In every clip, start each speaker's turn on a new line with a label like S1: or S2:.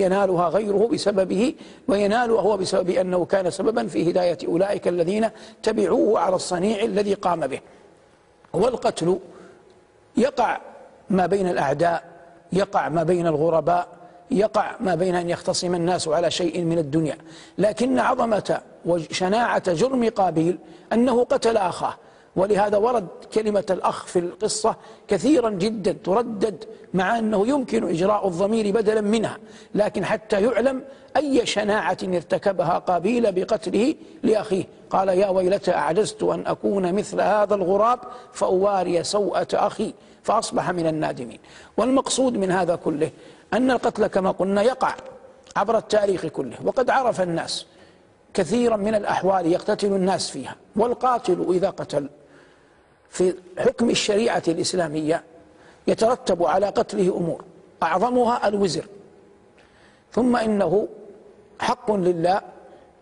S1: ينالها غيره بسببه وينالها هو بسبب أنه كان سببا في هداية أولئك الذين تبعوه على الصنيع الذي قام به. والقتل يقع ما بين الأعداء يقع ما بين الغرباء يقع ما بين أن يختصم الناس على شيء من الدنيا. لكن عظمة وشناعة جرم قابيل أنه قتل أخاه. ولهذا ورد كلمة الأخ في القصة كثيرا جدا تردد مع أنه يمكن إجراء الضمير بدلا منها لكن حتى يعلم أي شناعة ارتكبها قابيل بقتله لأخيه. قال يا ويلتى أعجزت أن أكون مثل هذا الغراب فأواري سوءة أخي فأصبح من النادمين. والمقصود من هذا كله أن القتل كما قلنا يقع عبر التاريخ كله وقد عرف الناس كثيرا من الأحوال يقتتل الناس فيها والقاتل إذا قتل في حكم الشريعة الإسلامية يترتب على قتله أمور أعظمها الوزر. ثم إنه حق لله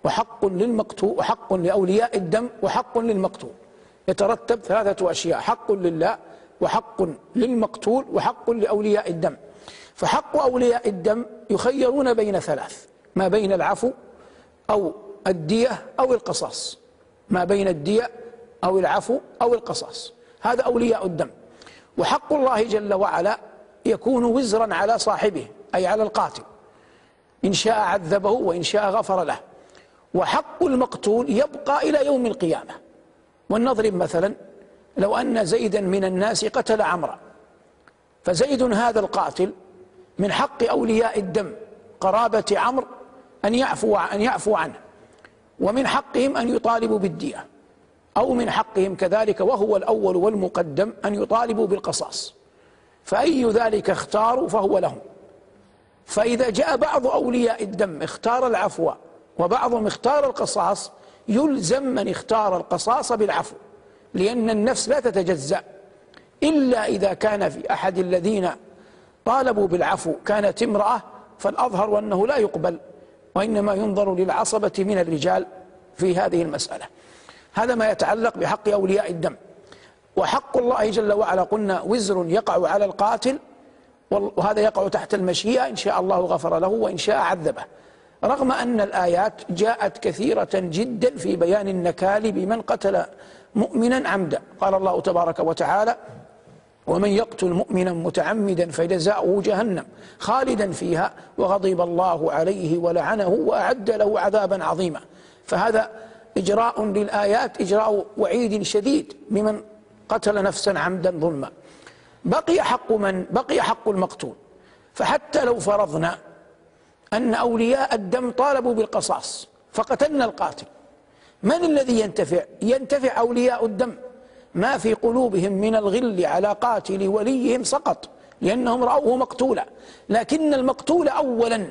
S1: وحق للمقتول وحق لأولياء الدم وحق للمقتول. يترتب ثلاثة أشياء حق لله وحق للمقتول وحق لأولياء الدم. فحق أولياء الدم يخيرون بين ثلاث ما بين العفو أو الدية أو القصاص. ما بين الدية أو العفو أو القصاص. هذا أولياء الدم. وحق الله جل وعلا يكون وزرا على صاحبه أي على القاتل. إن شاء عذبه وإن شاء غفر له. وحق المقتول يبقى إلى يوم القيامة. ولنضرب مثلا لو أن زيدا من الناس قتل عمرا. فزيد هذا القاتل من حق أولياء الدم قرابة عمرو أن يعفو أن يعفو عنه. ومن حقهم أن يطالبوا بالدية. أو من حقهم كذلك وهو الأول والمقدم أن يطالبوا بالقصاص. فأي ذلك اختاروا فهو لهم. فإذا جاء بعض أولياء الدم اختار العفو وبعضهم اختار القصاص يلزم من اختار القصاص بالعفو لأن النفس لا تتجزأ. إلا إذا كان في أحد الذين طالبوا بالعفو كانت امرأة فالأظهر أنه لا يقبل وإنما ينظر للعصبة من الرجال في هذه المسألة. هذا ما يتعلق بحق أولياء الدم. وحق الله جل وعلا قلنا وزر يقع على القاتل وهذا يقع تحت المشيئة إن شاء الله غفر له وإن شاء عذبه. رغم أن الآيات جاءت كثيرة جدا في بيان النكال بمن قتل مؤمنا عمدا. قال الله تبارك وتعالى ومن يقتل مؤمنا متعمدا فجزاؤه جهنم خالدا فيها وغضب الله عليه ولعنه وأعد له عذابا عظيما. فهذا إجراء للآيات إجراء وعيد شديد بمن قتل نفسا عمدا ظلما. بقي حق من؟ بقي حق المقتول. فحتى لو فرضنا أن أولياء الدم طالبوا بالقصاص فقتلنا القاتل. من الذي ينتفع؟ ينتفع أولياء الدم. ما في قلوبهم من الغل على قاتل وليهم سقط لأنهم رأوه مقتولا. لكن المقتول أولا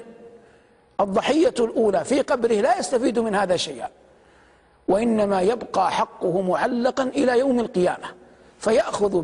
S1: الضحية الأولى في قبره لا يستفيد من هذا شيئا. وإنما يبقى حقه معلقا إلى يوم القيامة فيأخذ